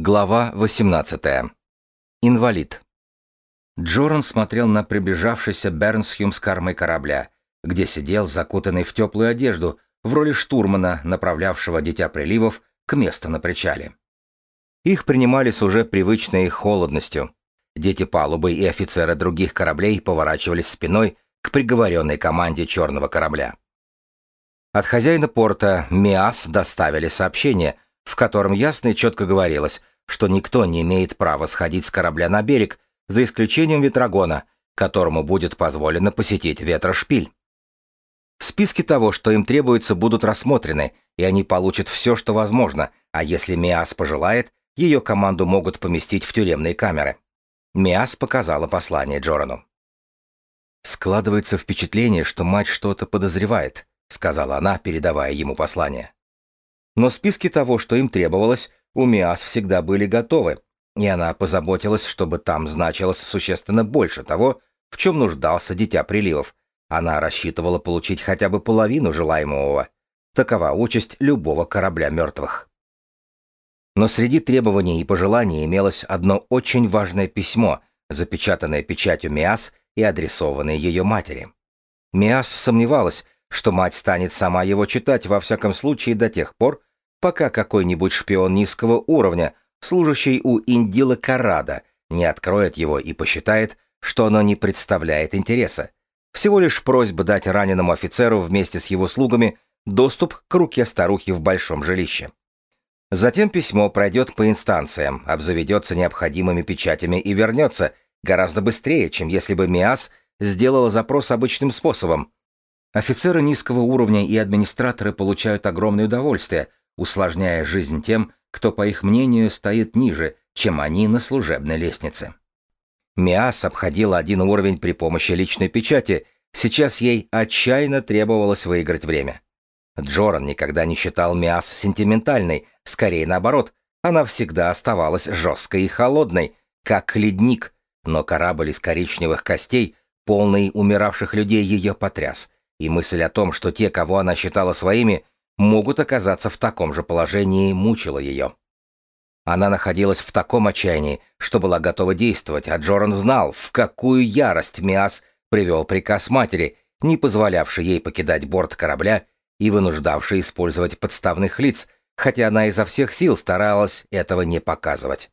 Глава 18. Инвалид. Джоран смотрел на приближавшийся Бернсхюм с кормы корабля, где сидел закутанный в теплую одежду в роли штурмана, направлявшего Дитя Приливов к месту на причале. Их принимали с уже привычной холодностью. Дети палубы и офицеры других кораблей поворачивались спиной к приговоренной команде черного корабля. От хозяина порта МИАС доставили сообщение – в котором ясно и четко говорилось, что никто не имеет права сходить с корабля на берег, за исключением ветрогона, которому будет позволено посетить ветрошпиль. Списки того, что им требуется, будут рассмотрены, и они получат все, что возможно, а если Миас пожелает, ее команду могут поместить в тюремные камеры. Миас показала послание Джорану. «Складывается впечатление, что мать что-то подозревает», — сказала она, передавая ему послание. Но списки того, что им требовалось, у Миас всегда были готовы, и она позаботилась, чтобы там значилось существенно больше того, в чем нуждался Дитя Приливов. Она рассчитывала получить хотя бы половину желаемого. Такова участь любого корабля мертвых. Но среди требований и пожеланий имелось одно очень важное письмо, запечатанное печатью Миас и адресованное ее матери. Миас сомневалась, что мать станет сама его читать во всяком случае до тех пор, пока какой-нибудь шпион низкого уровня, служащий у Индила Карада, не откроет его и посчитает, что оно не представляет интереса. Всего лишь просьба дать раненому офицеру вместе с его слугами доступ к руке старухи в большом жилище. Затем письмо пройдет по инстанциям, обзаведется необходимыми печатями и вернется гораздо быстрее, чем если бы МИАС сделала запрос обычным способом. Офицеры низкого уровня и администраторы получают огромное удовольствие, усложняя жизнь тем, кто, по их мнению, стоит ниже, чем они на служебной лестнице. Миас обходила один уровень при помощи личной печати, сейчас ей отчаянно требовалось выиграть время. Джоран никогда не считал Миас сентиментальной, скорее наоборот, она всегда оставалась жесткой и холодной, как ледник, но корабль из коричневых костей, полный умиравших людей, ее потряс, и мысль о том, что те, кого она считала своими, могут оказаться в таком же положении, мучила ее. Она находилась в таком отчаянии, что была готова действовать, а Джоран знал, в какую ярость Миас привел приказ матери, не позволявший ей покидать борт корабля и вынуждавший использовать подставных лиц, хотя она изо всех сил старалась этого не показывать.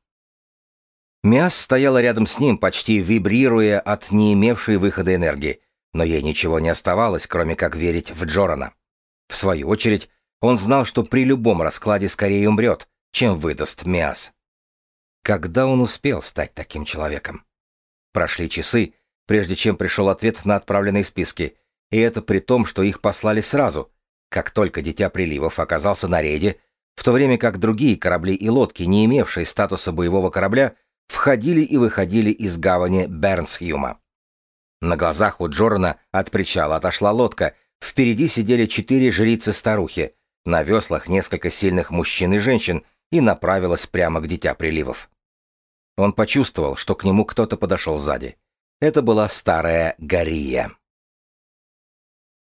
Миас стояла рядом с ним, почти вибрируя от не имевшей выхода энергии, но ей ничего не оставалось, кроме как верить в Джорана. В свою очередь, он знал, что при любом раскладе скорее умрет, чем выдаст Миас. Когда он успел стать таким человеком? Прошли часы, прежде чем пришел ответ на отправленные списки, и это при том, что их послали сразу, как только Дитя Приливов оказался на рейде, в то время как другие корабли и лодки, не имевшие статуса боевого корабля, входили и выходили из гавани Бернсхюма. На глазах у Джорана от причала отошла лодка, впереди сидели четыре жрицы-старухи, на веслах несколько сильных мужчин и женщин и направилась прямо к Дитя Приливов. Он почувствовал, что к нему кто-то подошел сзади. Это была старая Гария.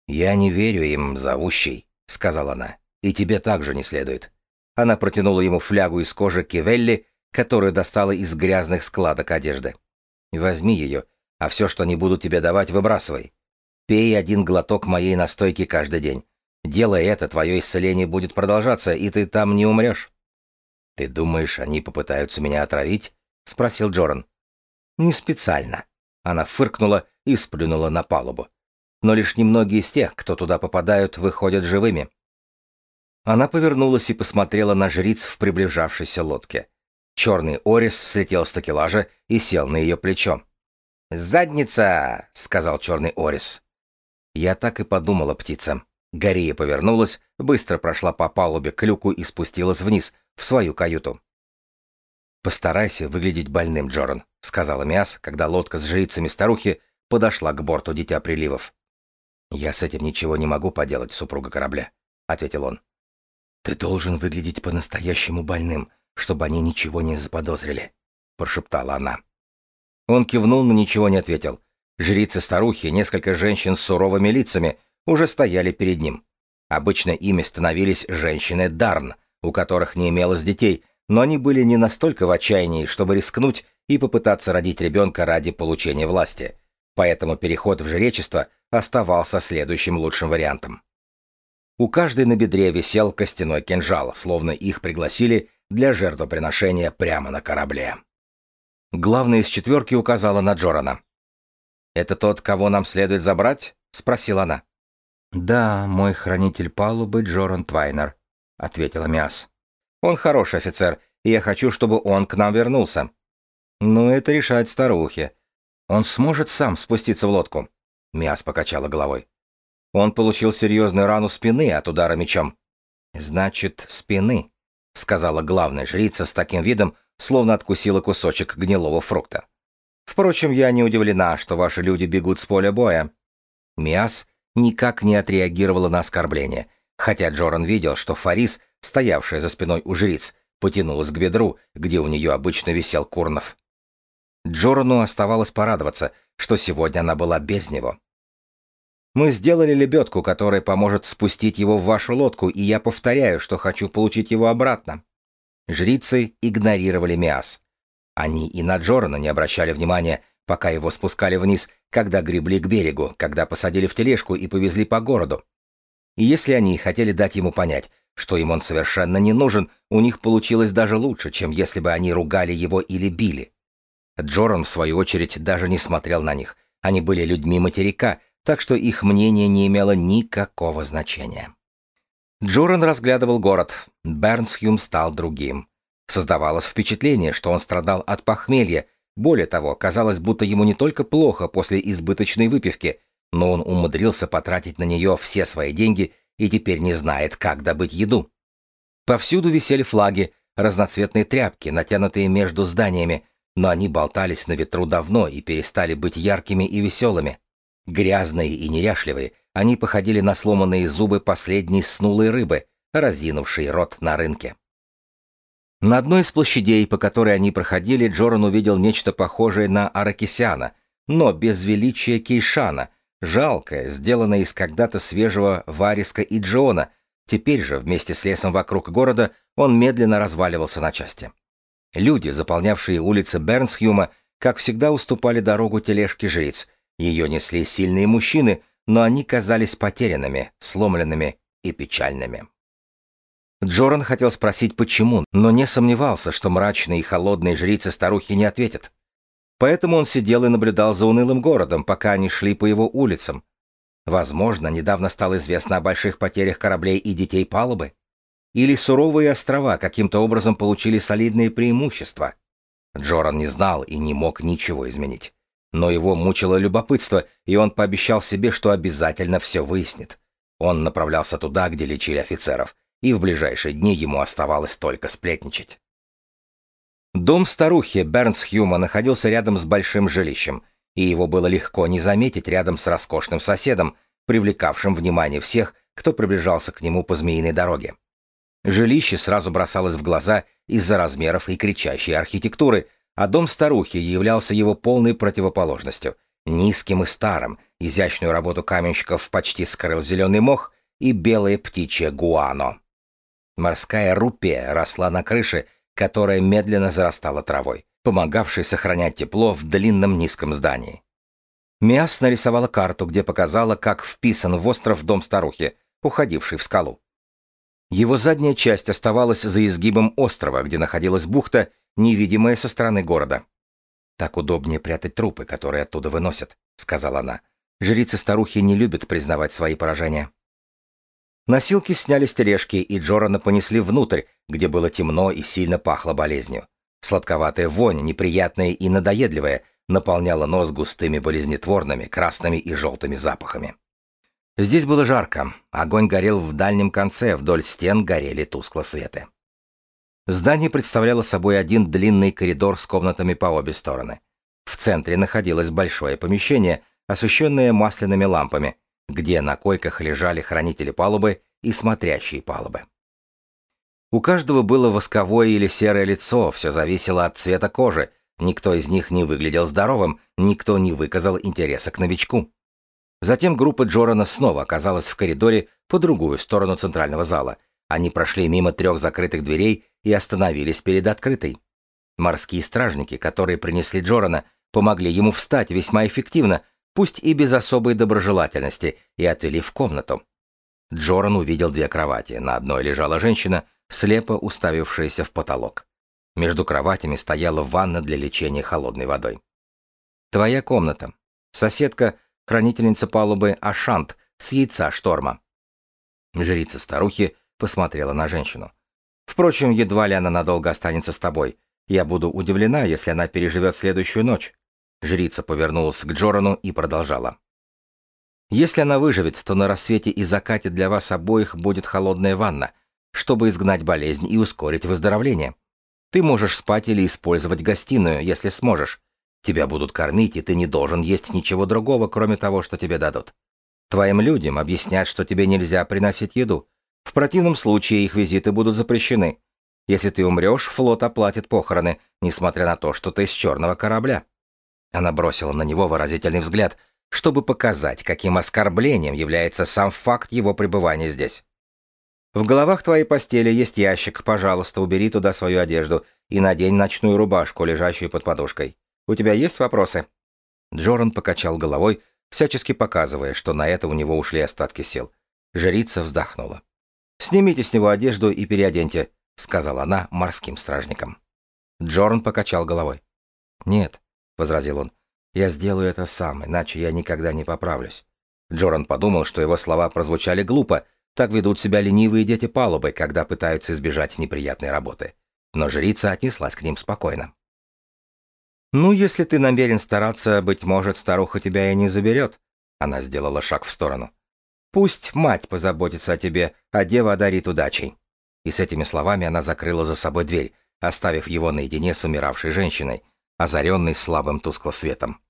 «Я не верю им, зовущий», — сказала она, — «и тебе также не следует». Она протянула ему флягу из кожи Кивелли, которую достала из грязных складок одежды. «Возьми ее, а все, что не буду тебе давать, выбрасывай. Пей один глоток моей настойки каждый день. Делая это, твое исцеление будет продолжаться, и ты там не умрешь. Ты думаешь, они попытаются меня отравить? спросил Джоран. Не специально. Она фыркнула и сплюнула на палубу. Но лишь немногие из тех, кто туда попадают, выходят живыми. Она повернулась и посмотрела на жриц в приближавшейся лодке. Черный Орис слетел с такелажа и сел на ее плечо. «Задница!» — сказал черный Орис. Я так и подумала, птица. Гария повернулась, быстро прошла по палубе к люку и спустилась вниз, в свою каюту. «Постарайся выглядеть больным, Джоран», — сказала Миас, когда лодка с жрицами старухи подошла к борту Дитя Приливов. «Я с этим ничего не могу поделать, супруга корабля», — ответил он. «Ты должен выглядеть по-настоящему больным, чтобы они ничего не заподозрили», — прошептала она. Он кивнул, но ничего не ответил. Жрицы-старухи, несколько женщин с суровыми лицами — уже стояли перед ним. Обычно ими становились женщины Дарн, у которых не имелось детей, но они были не настолько в отчаянии, чтобы рискнуть и попытаться родить ребенка ради получения власти. Поэтому переход в жречество оставался следующим лучшим вариантом. У каждой на бедре висел костяной кинжал, словно их пригласили для жертвоприношения прямо на корабле. Главная из четверки указала на Джорана. «Это тот, кого нам следует забрать?» — спросила она. «Да, мой хранитель палубы Джоран Твайнер», — ответила Миас. «Он хороший офицер, и я хочу, чтобы он к нам вернулся». «Ну, это решает старухи. Он сможет сам спуститься в лодку?» Миас покачала головой. Он получил серьезную рану спины от удара мечом. «Значит, спины», — сказала главная жрица с таким видом, словно откусила кусочек гнилого фрукта. Впрочем, я не удивлена, что ваши люди бегут с поля боя. Миас никак не отреагировала на оскорбление, хотя Джоран видел, что Фарис, стоявшая за спиной у жриц, потянулась к бедру, где у нее обычно висел Курнов. Джорану оставалось порадоваться, что сегодня она была без него. «Мы сделали лебедку, которая поможет спустить его в вашу лодку, и я повторяю, что хочу получить его обратно». Жрицы игнорировали Миас. Они и на Джорана не обращали внимания, пока его спускали вниз, когда гребли к берегу, когда посадили в тележку и повезли по городу. И если они хотели дать ему понять, что им он совершенно не нужен, у них получилось даже лучше, чем если бы они ругали его или били. Джоран, в свою очередь, даже не смотрел на них. Они были людьми материка, так что их мнение не имело никакого значения. Джоран разглядывал город. Бернсхюм стал другим. Создавалось впечатление, что он страдал от похмелья. Более того, казалось, будто ему не только плохо после избыточной выпивки, но он умудрился потратить на нее все свои деньги и теперь не знает, как добыть еду. Повсюду висели флаги, разноцветные тряпки, натянутые между зданиями, но они болтались на ветру давно и перестали быть яркими и веселыми. Грязные и неряшливые, они походили на сломанные зубы последней снулой рыбы, разинувшей рот на рынке. На одной из площадей, по которой они проходили, Джоран увидел нечто похожее на Аракисяна, но без величия Кейшана, жалкое, сделанное из когда-то свежего вариска и джона. Теперь же, вместе с лесом вокруг города, он медленно разваливался на части. Люди, заполнявшие улицы Бернсхюма, как всегда уступали дорогу тележке жриц. Ее несли сильные мужчины, но они казались потерянными, сломленными и печальными. Джоран хотел спросить, почему, но не сомневался, что мрачные и холодные жрицы-старухи не ответят. Поэтому он сидел и наблюдал за унылым городом, пока они шли по его улицам. Возможно, недавно стало известно о больших потерях кораблей и детей палубы. Или суровые острова каким-то образом получили солидные преимущества. Джоран не знал и не мог ничего изменить. Но его мучило любопытство, и он пообещал себе, что обязательно все выяснит. Он направлялся туда, где лечили офицеров, и в ближайшие дни ему оставалось только сплетничать. Дом старухи Бернсхюма находился рядом с большим жилищем, и его было легко не заметить рядом с роскошным соседом, привлекавшим внимание всех, кто приближался к нему по змеиной дороге. Жилище сразу бросалось в глаза из-за размеров и кричащей архитектуры, а дом старухи являлся его полной противоположностью. Низким и старым, изящную работу каменщиков почти скрыл зеленый мох и белое птичье гуано. Морская рупия росла на крыше, которая медленно зарастала травой, помогавшей сохранять тепло в длинном низком здании. Миас нарисовала карту, где показала, как вписан в остров дом старухи, уходивший в скалу. Его задняя часть оставалась за изгибом острова, где находилась бухта, невидимая со стороны города. «Так удобнее прятать трупы, которые оттуда выносят», — сказала она. «Жрицы-старухи не любят признавать свои поражения». Носилки сняли с тележки, и Джорана понесли внутрь, где было темно и сильно пахло болезнью. Сладковатая вонь, неприятная и надоедливая, наполняла нос густыми болезнетворными красными и желтыми запахами. Здесь было жарко, огонь горел в дальнем конце, вдоль стен горели тускло светы. Здание представляло собой один длинный коридор с комнатами по обе стороны. В центре находилось большое помещение, освещенное масляными лампами, где на койках лежали хранители палубы и смотрящие палубы. У каждого было восковое или серое лицо, все зависело от цвета кожи, никто из них не выглядел здоровым, никто не выказал интереса к новичку. Затем группа Джорана снова оказалась в коридоре по другую сторону центрального зала, Они прошли мимо трех закрытых дверей и остановились перед открытой. Морские стражники, которые принесли Джорана, помогли ему встать весьма эффективно, пусть и без особой доброжелательности, и отвели в комнату. Джоран увидел две кровати. На одной лежала женщина, слепо уставившаяся в потолок. Между кроватями стояла ванна для лечения холодной водой. «Твоя комната. Соседка, хранительница палубы Ашант с яйца шторма». Жрица старухи посмотрела на женщину. «Впрочем, едва ли она надолго останется с тобой. Я буду удивлена, если она переживет следующую ночь. Жрица повернулась к Джорану и продолжала. Если она выживет, то на рассвете и закате для вас обоих будет холодная ванна, чтобы изгнать болезнь и ускорить выздоровление. Ты можешь спать или использовать гостиную, если сможешь. Тебя будут кормить, и ты не должен есть ничего другого, кроме того, что тебе дадут. Твоим людям объяснят, что тебе нельзя приносить еду. В противном случае их визиты будут запрещены. Если ты умрешь, флот оплатит похороны, несмотря на то, что ты с черного корабля. Она бросила на него выразительный взгляд, чтобы показать, каким оскорблением является сам факт его пребывания здесь. В головах твоей постели есть ящик, пожалуйста, убери туда свою одежду и надень ночную рубашку, лежащую под подушкой. У тебя есть вопросы?» Джоран покачал головой, всячески показывая, что на это у него ушли остатки сил. Жрица вздохнула. «Снимите с него одежду и переоденьте», — сказала она морским стражникам. Джоран покачал головой. «Нет», — возразил он, — «я сделаю это сам, иначе я никогда не поправлюсь». Джоран подумал, что его слова прозвучали глупо, так ведут себя ленивые дети палубы, когда пытаются избежать неприятной работы. Но жрица отнеслась к ним спокойно. «Ну, если ты намерен стараться, быть может, старуха тебя и не заберет». Она сделала шаг в сторону. «Пусть мать позаботится о тебе, а дева одарит удачей». И с этими словами она закрыла за собой дверь, оставив его наедине с умиравшей женщиной, озаренной слабым тусклосветом.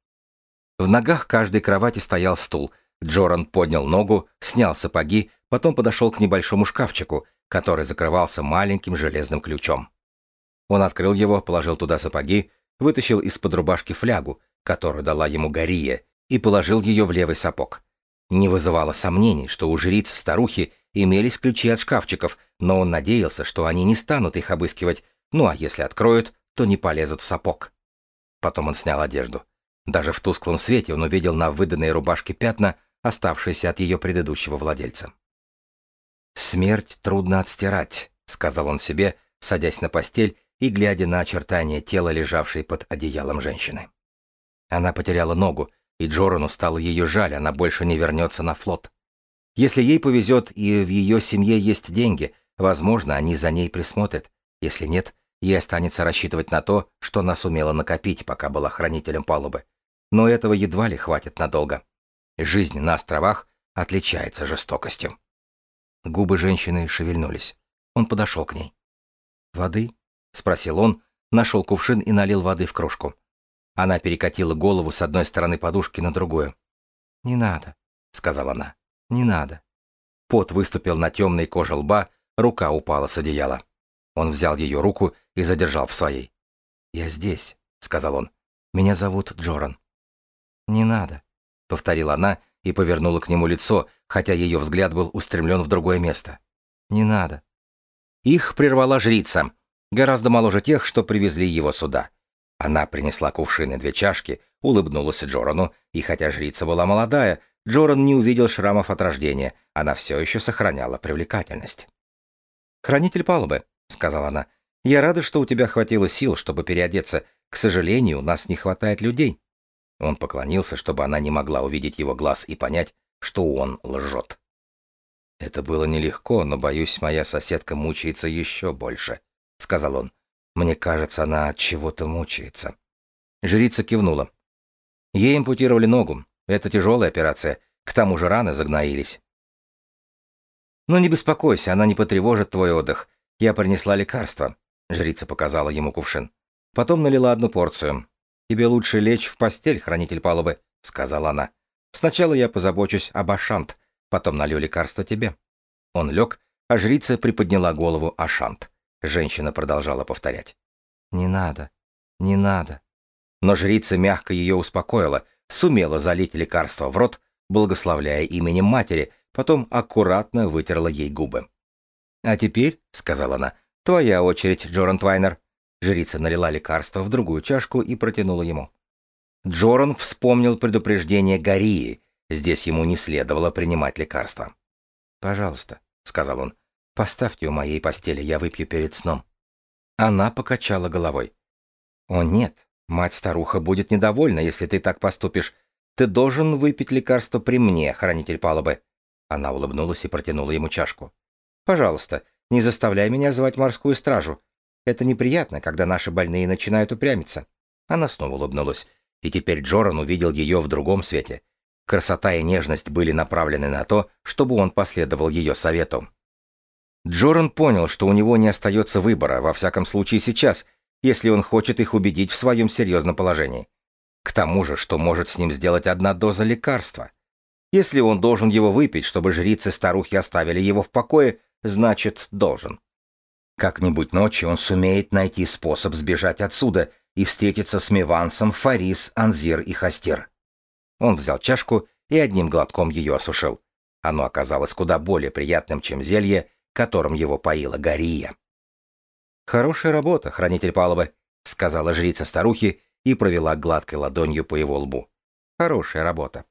В ногах каждой кровати стоял стул. Джоран поднял ногу, снял сапоги, потом подошел к небольшому шкафчику, который закрывался маленьким железным ключом. Он открыл его, положил туда сапоги, вытащил из-под рубашки флягу, которую дала ему Гария, и положил ее в левый сапог. Не вызывало сомнений, что у жриц-старухи имелись ключи от шкафчиков, но он надеялся, что они не станут их обыскивать, ну а если откроют, то не полезут в сапог. Потом он снял одежду. Даже в тусклом свете он увидел на выданной рубашке пятна, оставшиеся от ее предыдущего владельца. «Смерть трудно отстирать», — сказал он себе, садясь на постель и глядя на очертания тела, лежавшей под одеялом женщины. Она потеряла ногу, и Джорану стало ее жаль, она больше не вернется на флот. Если ей повезет и в ее семье есть деньги, возможно, они за ней присмотрят. Если нет, ей останется рассчитывать на то, что она сумела накопить, пока была хранителем палубы. Но этого едва ли хватит надолго. Жизнь на островах отличается жестокостью. Губы женщины шевельнулись. Он подошел к ней. «Воды?» — спросил он, нашел кувшин и налил воды в кружку. Она перекатила голову с одной стороны подушки на другую. «Не надо», — сказала она. «Не надо». Пот выступил на темной коже лба, рука упала с одеяла. Он взял ее руку и задержал в своей. «Я здесь», — сказал он. «Меня зовут Джоран». «Не надо», — повторила она и повернула к нему лицо, хотя ее взгляд был устремлен в другое место. «Не надо». Их прервала жрица, гораздо моложе тех, что привезли его сюда. Она принесла кувшин и две чашки, улыбнулась Джорану, и хотя жрица была молодая, Джоран не увидел шрамов от рождения, она все еще сохраняла привлекательность. «Хранитель палубы», — сказала она, — «я рада, что у тебя хватило сил, чтобы переодеться. К сожалению, у нас не хватает людей». Он поклонился, чтобы она не могла увидеть его глаз и понять, что он лжет. «Это было нелегко, но, боюсь, моя соседка мучается еще больше», — сказал он. «Мне кажется, она от чего-то мучается». Жрица кивнула. Ей ампутировали ногу. Это тяжелая операция. К тому же раны загноились. «Но не беспокойся, она не потревожит твой отдых. Я принесла лекарство», — жрица показала ему кувшин. Потом налила одну порцию. «Тебе лучше лечь в постель, хранитель палубы», — сказала она. «Сначала я позабочусь об Ашант, потом налью лекарство тебе». Он лег, а жрица приподняла голову Ашант. Женщина продолжала повторять. «Не надо, не надо». Но жрица мягко ее успокоила, сумела залить лекарство в рот, благословляя именем матери, потом аккуратно вытерла ей губы. «А теперь», — сказала она, — «твоя очередь, Джоран Твайнер». Жрица налила лекарство в другую чашку и протянула ему. Джоран вспомнил предупреждение Гарии. Здесь ему не следовало принимать лекарства. «Пожалуйста», — сказал он, — «поставьте у моей постели, я выпью перед сном». Она покачала головой. «О нет, мать-старуха будет недовольна, если ты так поступишь. Ты должен выпить лекарство при мне, хранитель палубы». Она улыбнулась и протянула ему чашку. «Пожалуйста, не заставляй меня звать морскую стражу. Это неприятно, когда наши больные начинают упрямиться». Она снова улыбнулась, и теперь Джоран увидел ее в другом свете. Красота и нежность были направлены на то, чтобы он последовал ее совету. Джоран понял, что у него не остается выбора, во всяком случае сейчас, если он хочет их убедить в своем серьезном положении. К тому же, что может с ним сделать одна доза лекарства. Если он должен его выпить, чтобы жрицы-старухи оставили его в покое, значит, должен. Как-нибудь ночью он сумеет найти способ сбежать отсюда и встретиться с Мивансом, Фарис, Анзир и Хастер. Он взял чашку и одним глотком ее осушил. Оно оказалось куда более приятным, чем зелье, которым его поила Гария. «Хорошая работа, хранитель палубы», — сказала жрица старухи и провела гладкой ладонью по его лбу. «Хорошая работа».